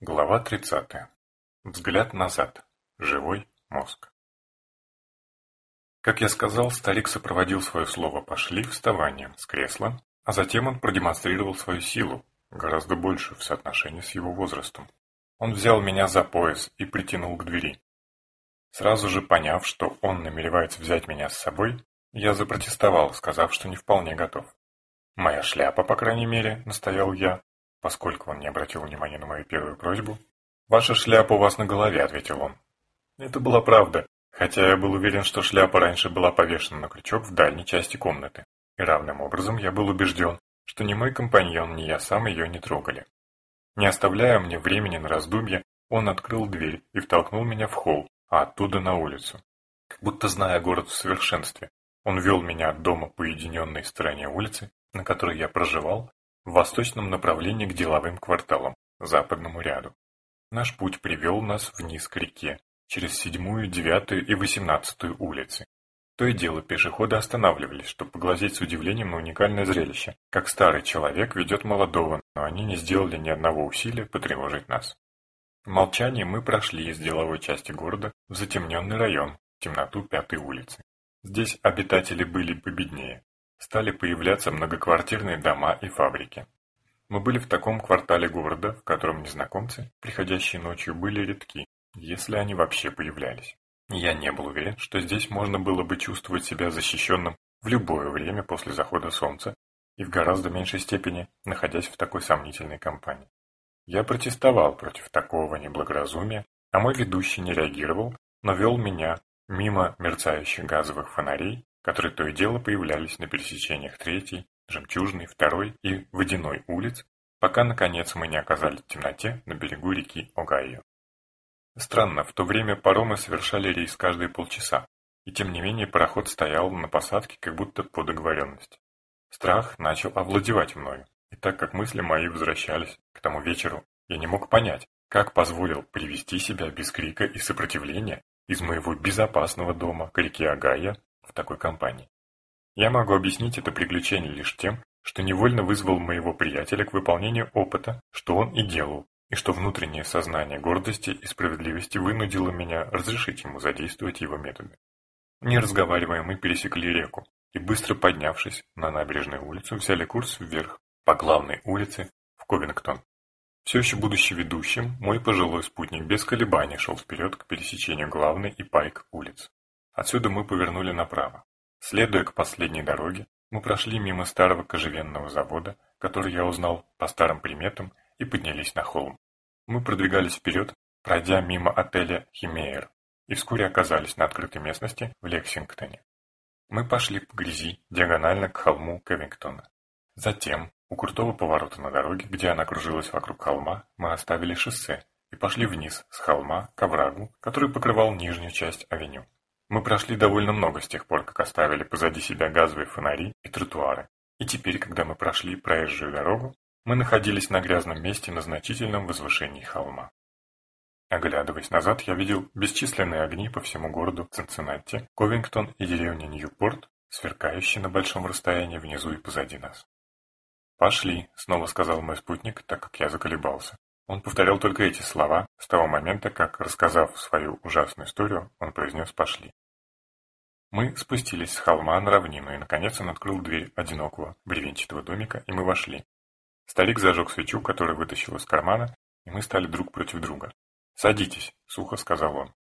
Глава 30. Взгляд назад. Живой мозг. Как я сказал, старик сопроводил свое слово «пошли» вставанием с кресла, а затем он продемонстрировал свою силу, гораздо большую в соотношении с его возрастом. Он взял меня за пояс и притянул к двери. Сразу же поняв, что он намеревается взять меня с собой, я запротестовал, сказав, что не вполне готов. «Моя шляпа, по крайней мере», — настоял я, поскольку он не обратил внимания на мою первую просьбу. «Ваша шляпа у вас на голове», — ответил он. Это была правда, хотя я был уверен, что шляпа раньше была повешена на крючок в дальней части комнаты. И равным образом я был убежден, что ни мой компаньон, ни я сам ее не трогали. Не оставляя мне времени на раздумья, он открыл дверь и втолкнул меня в холл, а оттуда на улицу. Как будто зная город в совершенстве, он вел меня от дома по уединенной стороне улицы, на которой я проживал, в восточном направлении к деловым кварталам, западному ряду. Наш путь привел нас вниз к реке, через седьмую, девятую и восемнадцатую улицы. То и дело пешеходы останавливались, чтобы поглазеть с удивлением на уникальное зрелище, как старый человек ведет молодого, но они не сделали ни одного усилия потревожить нас. В молчании мы прошли из деловой части города в затемненный район, темноту пятой улицы. Здесь обитатели были победнее, стали появляться многоквартирные дома и фабрики. Мы были в таком квартале города, в котором незнакомцы, приходящие ночью, были редки, если они вообще появлялись. Я не был уверен, что здесь можно было бы чувствовать себя защищенным в любое время после захода солнца и в гораздо меньшей степени, находясь в такой сомнительной компании. Я протестовал против такого неблагоразумия, а мой ведущий не реагировал, но вел меня мимо мерцающих газовых фонарей которые то и дело появлялись на пересечениях третьей, жемчужной, второй и водяной улиц, пока, наконец, мы не оказались в темноте на берегу реки Огайо. Странно, в то время паромы совершали рейс каждые полчаса, и тем не менее пароход стоял на посадке как будто по договоренности. Страх начал овладевать мною, и так как мысли мои возвращались к тому вечеру, я не мог понять, как позволил привести себя без крика и сопротивления из моего безопасного дома к реке Агая в такой компании. Я могу объяснить это приключение лишь тем, что невольно вызвал моего приятеля к выполнению опыта, что он и делал, и что внутреннее сознание гордости и справедливости вынудило меня разрешить ему задействовать его методы. Не разговаривая, мы пересекли реку и, быстро поднявшись на набережную улицу, взяли курс вверх по главной улице в Ковингтон. Все еще будучи ведущим, мой пожилой спутник без колебаний шел вперед к пересечению главной и пайк улиц. Отсюда мы повернули направо. Следуя к последней дороге, мы прошли мимо старого кожевенного завода, который я узнал по старым приметам, и поднялись на холм. Мы продвигались вперед, пройдя мимо отеля «Химеер», и вскоре оказались на открытой местности в Лексингтоне. Мы пошли по грязи диагонально к холму Кевингтона. Затем, у крутого поворота на дороге, где она кружилась вокруг холма, мы оставили шоссе и пошли вниз с холма к оврагу, который покрывал нижнюю часть авеню. Мы прошли довольно много с тех пор, как оставили позади себя газовые фонари и тротуары. И теперь, когда мы прошли проезжую дорогу, мы находились на грязном месте на значительном возвышении холма. Оглядываясь назад, я видел бесчисленные огни по всему городу Цинциннати, Ковингтон и деревню Ньюпорт, сверкающие на большом расстоянии внизу и позади нас. «Пошли», — снова сказал мой спутник, так как я заколебался. Он повторял только эти слова с того момента, как, рассказав свою ужасную историю, он произнес «пошли». Мы спустились с холма на равнину, и, наконец, он открыл дверь одинокого бревенчатого домика, и мы вошли. Старик зажег свечу, которую вытащил из кармана, и мы стали друг против друга. «Садитесь», — сухо сказал он.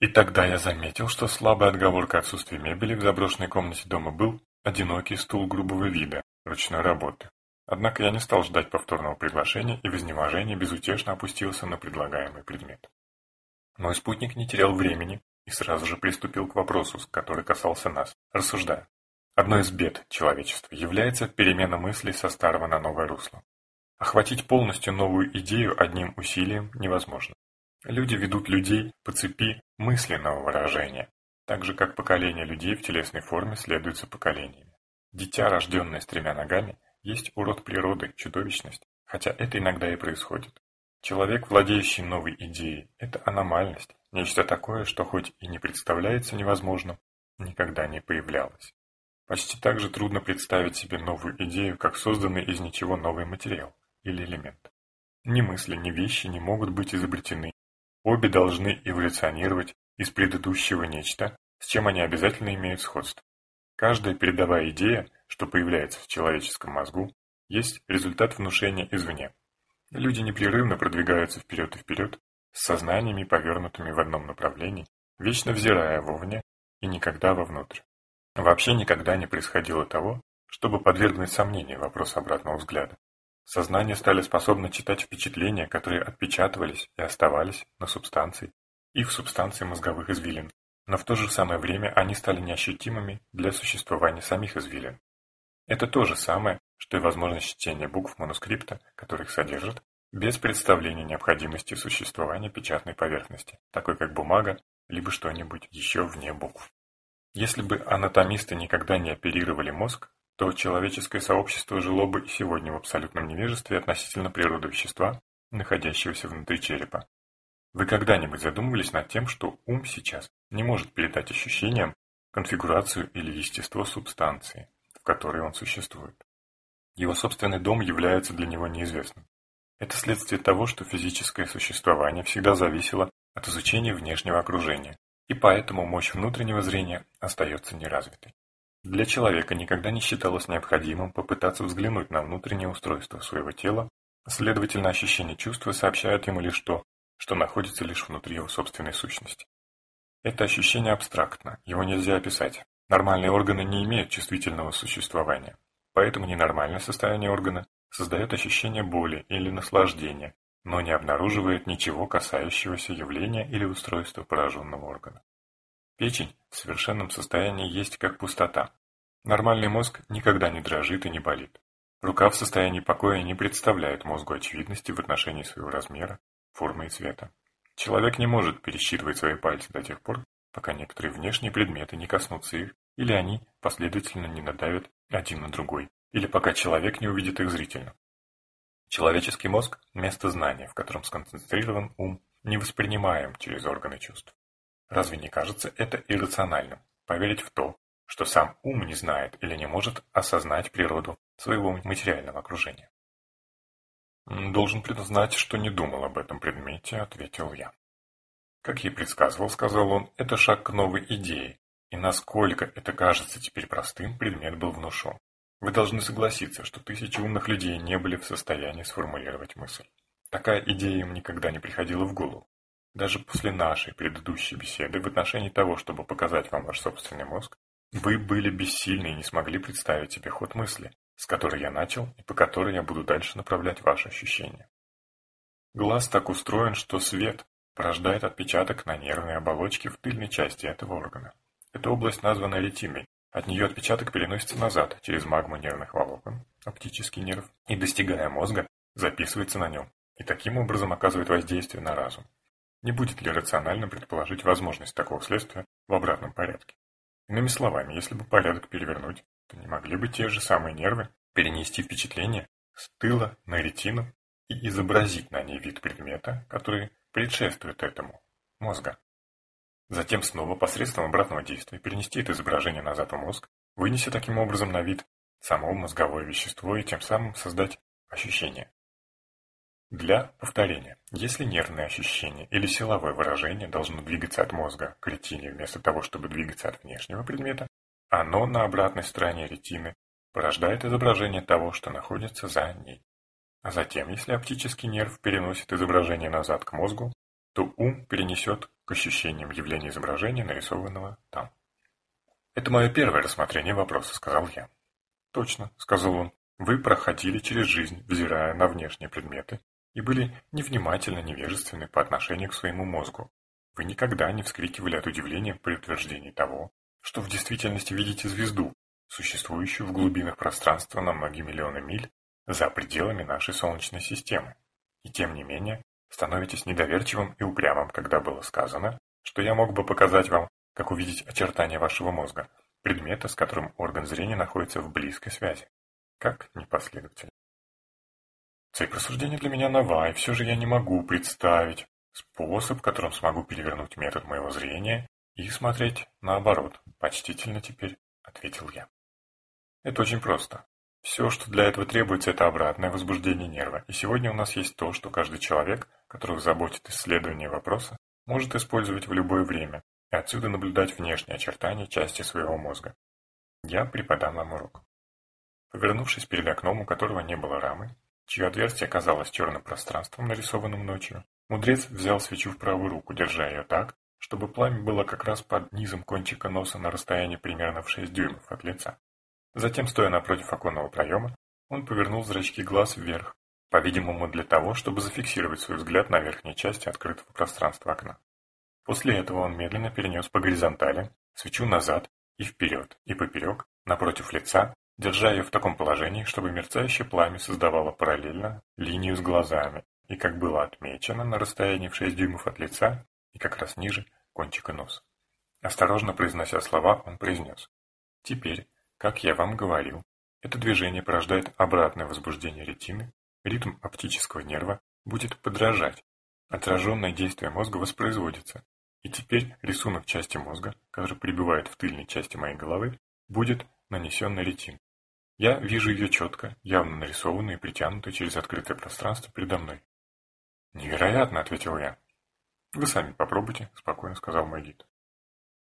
И тогда я заметил, что слабая отговорка отсутствия мебели в заброшенной комнате дома был одинокий стул грубого вида, ручной работы. Однако я не стал ждать повторного приглашения и в изнеможении безутешно опустился на предлагаемый предмет. Мой спутник не терял времени и сразу же приступил к вопросу, который касался нас, рассуждая. Одной из бед человечества является перемена мыслей со старого на новое русло. Охватить полностью новую идею одним усилием невозможно. Люди ведут людей по цепи мысленного выражения, так же как поколение людей в телесной форме следуется поколениями. Дитя, рожденное с тремя ногами, есть урод природы, чудовищность, хотя это иногда и происходит. Человек, владеющий новой идеей, это аномальность, нечто такое, что хоть и не представляется невозможным, никогда не появлялось. Почти так же трудно представить себе новую идею, как созданный из ничего новый материал или элемент. Ни мысли, ни вещи не могут быть изобретены. Обе должны эволюционировать из предыдущего нечто, с чем они обязательно имеют сходство. Каждая передовая идея, что появляется в человеческом мозгу, есть результат внушения извне. Люди непрерывно продвигаются вперед и вперед, с сознаниями, повернутыми в одном направлении, вечно взирая вовне и никогда вовнутрь. Вообще никогда не происходило того, чтобы подвергнуть сомнению вопрос обратного взгляда. Сознание стали способны читать впечатления, которые отпечатывались и оставались на субстанции и в субстанции мозговых извилин, но в то же самое время они стали неощутимыми для существования самих извилин. Это то же самое, что и возможность чтения букв манускрипта, которых содержат, без представления необходимости существования печатной поверхности, такой как бумага, либо что-нибудь еще вне букв. Если бы анатомисты никогда не оперировали мозг, то человеческое сообщество жило бы сегодня в абсолютном невежестве относительно природы вещества, находящегося внутри черепа. Вы когда-нибудь задумывались над тем, что ум сейчас не может передать ощущениям конфигурацию или естество субстанции, в которой он существует? Его собственный дом является для него неизвестным. Это следствие того, что физическое существование всегда зависело от изучения внешнего окружения, и поэтому мощь внутреннего зрения остается неразвитой. Для человека никогда не считалось необходимым попытаться взглянуть на внутреннее устройство своего тела, следовательно, ощущение чувства сообщают ему лишь то, что находится лишь внутри его собственной сущности. Это ощущение абстрактно, его нельзя описать. Нормальные органы не имеют чувствительного существования, поэтому ненормальное состояние органа создает ощущение боли или наслаждения, но не обнаруживает ничего касающегося явления или устройства пораженного органа. Печень в совершенном состоянии есть как пустота. Нормальный мозг никогда не дрожит и не болит. Рука в состоянии покоя не представляет мозгу очевидности в отношении своего размера, формы и цвета. Человек не может пересчитывать свои пальцы до тех пор, пока некоторые внешние предметы не коснутся их, или они последовательно не надавят один на другой, или пока человек не увидит их зрительно. Человеческий мозг – место знания, в котором сконцентрирован ум, не воспринимаем через органы чувств. Разве не кажется это иррациональным? Поверить в то, что сам ум не знает или не может осознать природу своего материального окружения. «Должен признать, что не думал об этом предмете», — ответил я. «Как я и предсказывал, — сказал он, — это шаг к новой идее, и насколько это кажется теперь простым, предмет был внушен. Вы должны согласиться, что тысячи умных людей не были в состоянии сформулировать мысль. Такая идея им никогда не приходила в голову. Даже после нашей предыдущей беседы в отношении того, чтобы показать вам ваш собственный мозг, вы были бессильны и не смогли представить себе ход мысли, с которой я начал и по которой я буду дальше направлять ваши ощущения. Глаз так устроен, что свет порождает отпечаток на нервной оболочке в тыльной части этого органа. Эта область названа ретиной. От нее отпечаток переносится назад через магму нервных волокон, оптический нерв, и, достигая мозга, записывается на нем, и таким образом оказывает воздействие на разум. Не будет ли рационально предположить возможность такого следствия в обратном порядке? Иными словами, если бы порядок перевернуть, не могли бы те же самые нервы перенести впечатление с тыла на ретину и изобразить на ней вид предмета, который предшествует этому, мозга. Затем снова посредством обратного действия перенести это изображение назад в мозг, вынеся таким образом на вид само мозговое вещество и тем самым создать ощущение. Для повторения, если нервное ощущение или силовое выражение должно двигаться от мозга к ретине вместо того, чтобы двигаться от внешнего предмета, оно на обратной стороне ретины порождает изображение того, что находится за ней. А затем, если оптический нерв переносит изображение назад к мозгу, то ум перенесет к ощущениям явления изображения, нарисованного там. «Это мое первое рассмотрение вопроса», — сказал я. «Точно», — сказал он, — «вы проходили через жизнь, взирая на внешние предметы, и были невнимательно невежественны по отношению к своему мозгу. Вы никогда не вскрикивали от удивления при утверждении того, что в действительности видите звезду, существующую в глубинах пространства на многие миллионы миль за пределами нашей Солнечной системы. И тем не менее, становитесь недоверчивым и упрямым, когда было сказано, что я мог бы показать вам, как увидеть очертания вашего мозга, предмета, с которым орган зрения находится в близкой связи. Как непоследовательно. Цель просуждения для меня нова, и все же я не могу представить способ, которым смогу перевернуть метод моего зрения и смотреть наоборот, почтительно теперь, ответил я. Это очень просто. Все, что для этого требуется, это обратное возбуждение нерва. И сегодня у нас есть то, что каждый человек, которого заботит исследование вопроса, может использовать в любое время и отсюда наблюдать внешние очертания части своего мозга. Я преподам вам урок. Повернувшись перед окном, у которого не было рамы, чье отверстие оказалось черным пространством, нарисованным ночью, мудрец взял свечу в правую руку, держа ее так, чтобы пламя было как раз под низом кончика носа на расстоянии примерно в 6 дюймов от лица. Затем, стоя напротив оконного проема, он повернул зрачки глаз вверх, по-видимому для того, чтобы зафиксировать свой взгляд на верхней части открытого пространства окна. После этого он медленно перенес по горизонтали свечу назад и вперед, и поперек, напротив лица, держа ее в таком положении, чтобы мерцающее пламя создавало параллельно линию с глазами, и, как было отмечено, на расстоянии в 6 дюймов от лица и как раз ниже кончика носа. Осторожно произнося слова, он произнес. Теперь, как я вам говорил, это движение порождает обратное возбуждение ретины, ритм оптического нерва будет подражать, отраженное действие мозга воспроизводится, и теперь рисунок части мозга, который пребывает в тыльной части моей головы, будет нанесен на ретин. Я вижу ее четко, явно нарисованную и притянутую через открытое пространство передо мной. «Невероятно!» — ответил я. «Вы сами попробуйте», — спокойно сказал мой гид.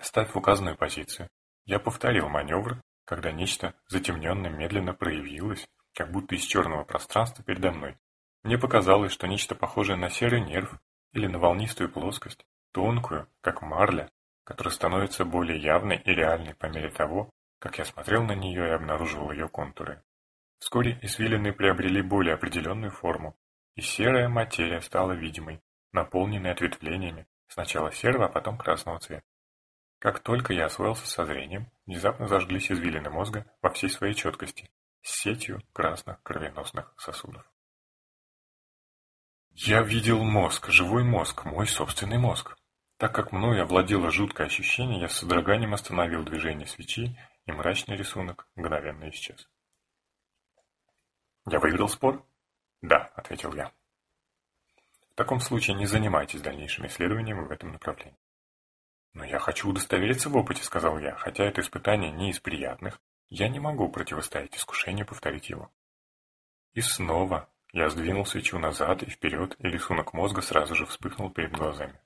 Ставь в указанную позицию. Я повторил маневр, когда нечто затемненное медленно проявилось, как будто из черного пространства передо мной. Мне показалось, что нечто похожее на серый нерв или на волнистую плоскость, тонкую, как марля, которая становится более явной и реальной по мере того, как я смотрел на нее и обнаруживал ее контуры. Вскоре извилины приобрели более определенную форму, и серая материя стала видимой, наполненной ответвлениями, сначала серого, а потом красного цвета. Как только я освоился со зрением, внезапно зажглись извилины мозга во всей своей четкости, с сетью красных кровеносных сосудов. Я видел мозг, живой мозг, мой собственный мозг. Так как мною овладело жуткое ощущение, я с содроганием остановил движение свечи, и мрачный рисунок мгновенно исчез. «Я выиграл спор?» «Да», — ответил я. «В таком случае не занимайтесь дальнейшими исследованиями в этом направлении». «Но я хочу удостовериться в опыте», — сказал я, хотя это испытание не из приятных, я не могу противостоять искушению повторить его. И снова я сдвинул свечу назад и вперед, и рисунок мозга сразу же вспыхнул перед глазами.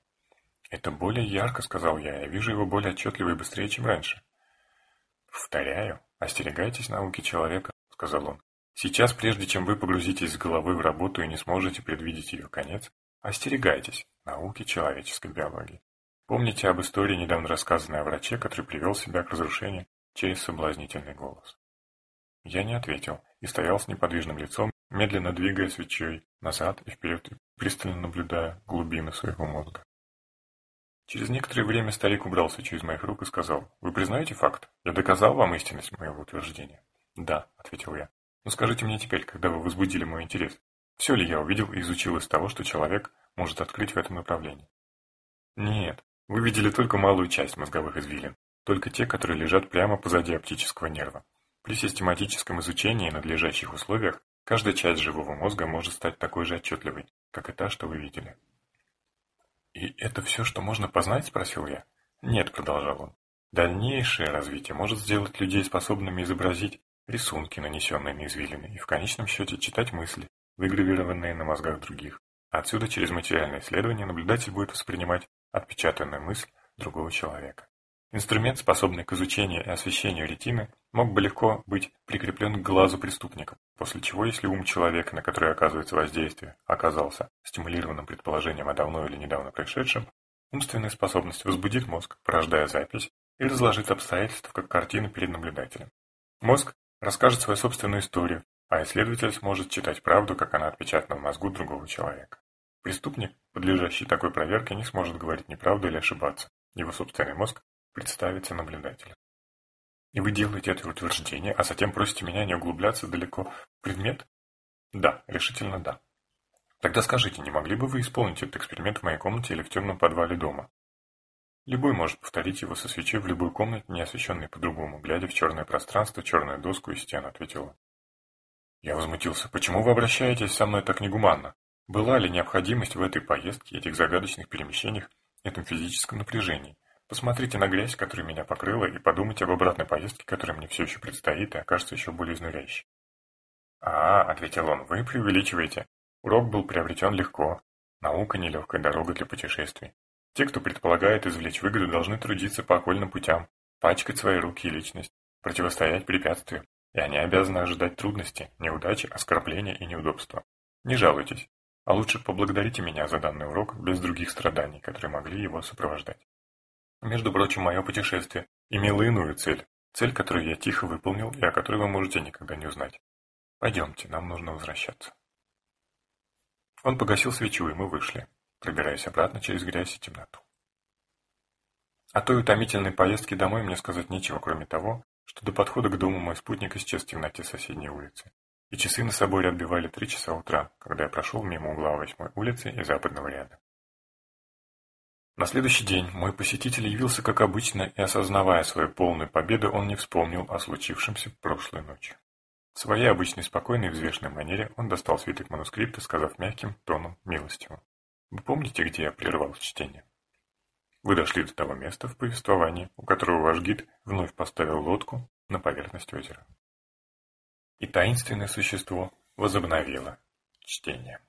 «Это более ярко», — сказал я, — «я вижу его более отчетливо и быстрее, чем раньше». «Повторяю, остерегайтесь науки человека», — сказал он. «Сейчас, прежде чем вы погрузитесь с головы в работу и не сможете предвидеть ее конец, остерегайтесь науки человеческой биологии. Помните об истории, недавно рассказанной о враче, который привел себя к разрушению через соблазнительный голос. Я не ответил и стоял с неподвижным лицом, медленно двигая свечой назад и вперед, пристально наблюдая глубины своего мозга. Через некоторое время старик убрал свечу из моих рук и сказал, «Вы признаете факт? Я доказал вам истинность моего утверждения?» «Да», — ответил я. «Но скажите мне теперь, когда вы возбудили мой интерес, все ли я увидел и изучил из того, что человек может открыть в этом направлении?» «Нет, вы видели только малую часть мозговых извилин, только те, которые лежат прямо позади оптического нерва. При систематическом изучении и надлежащих условиях каждая часть живого мозга может стать такой же отчетливой, как и та, что вы видели». «И это все, что можно познать?» – спросил я. «Нет», – продолжал он. «Дальнейшее развитие может сделать людей способными изобразить рисунки, нанесенные на извилины, и в конечном счете читать мысли, выгравированные на мозгах других. Отсюда через материальное исследование наблюдатель будет воспринимать отпечатанную мысль другого человека. Инструмент, способный к изучению и освещению ретины, мог бы легко быть прикреплен к глазу преступника, после чего, если ум человека, на который оказывается воздействие, оказался стимулированным предположением о давно или недавно происшедшем, умственная способность возбудит мозг, порождая запись, и разложит обстоятельства как картину перед наблюдателем. Мозг расскажет свою собственную историю, а исследователь сможет читать правду, как она отпечатана в мозгу другого человека. Преступник, подлежащий такой проверке, не сможет говорить неправду или ошибаться. Его собственный мозг представиться наблюдателю. И вы делаете это утверждение, а затем просите меня не углубляться далеко в предмет? Да, решительно да. Тогда скажите, не могли бы вы исполнить этот эксперимент в моей комнате или в темном подвале дома? Любой может повторить его со свечой в любой комнате, не освещенной по-другому, глядя в черное пространство, черную доску и стену, ответила. Я возмутился. Почему вы обращаетесь со мной так негуманно? Была ли необходимость в этой поездке, этих загадочных перемещениях, этом физическом напряжении? Посмотрите на грязь, которая меня покрыла, и подумайте об обратной поездке, которая мне все еще предстоит и окажется еще более изнуряющей. «А, — ответил он, — вы преувеличиваете. Урок был приобретен легко. Наука — нелегкая дорога для путешествий. Те, кто предполагает извлечь выгоду, должны трудиться по окольным путям, пачкать свои руки и личность, противостоять препятствиям, и они обязаны ожидать трудностей, неудачи, оскорбления и неудобства. Не жалуйтесь, а лучше поблагодарите меня за данный урок без других страданий, которые могли его сопровождать. Между прочим, мое путешествие имело иную цель, цель, которую я тихо выполнил и о которой вы можете никогда не узнать. Пойдемте, нам нужно возвращаться. Он погасил свечу, и мы вышли, пробираясь обратно через грязь и темноту. О той утомительной поездке домой мне сказать нечего, кроме того, что до подхода к дому мой спутник исчез в темноте соседней улицы, и часы на соборе отбивали три часа утра, когда я прошел мимо угла восьмой улицы и западного ряда. На следующий день мой посетитель явился как обычно, и осознавая свою полную победу, он не вспомнил о случившемся прошлой ночью. В своей обычной спокойной и взвешенной манере он достал свиток манускрипта, сказав мягким тоном милостиво. «Вы помните, где я прервал чтение?» Вы дошли до того места в повествовании, у которого ваш гид вновь поставил лодку на поверхность озера. И таинственное существо возобновило чтение.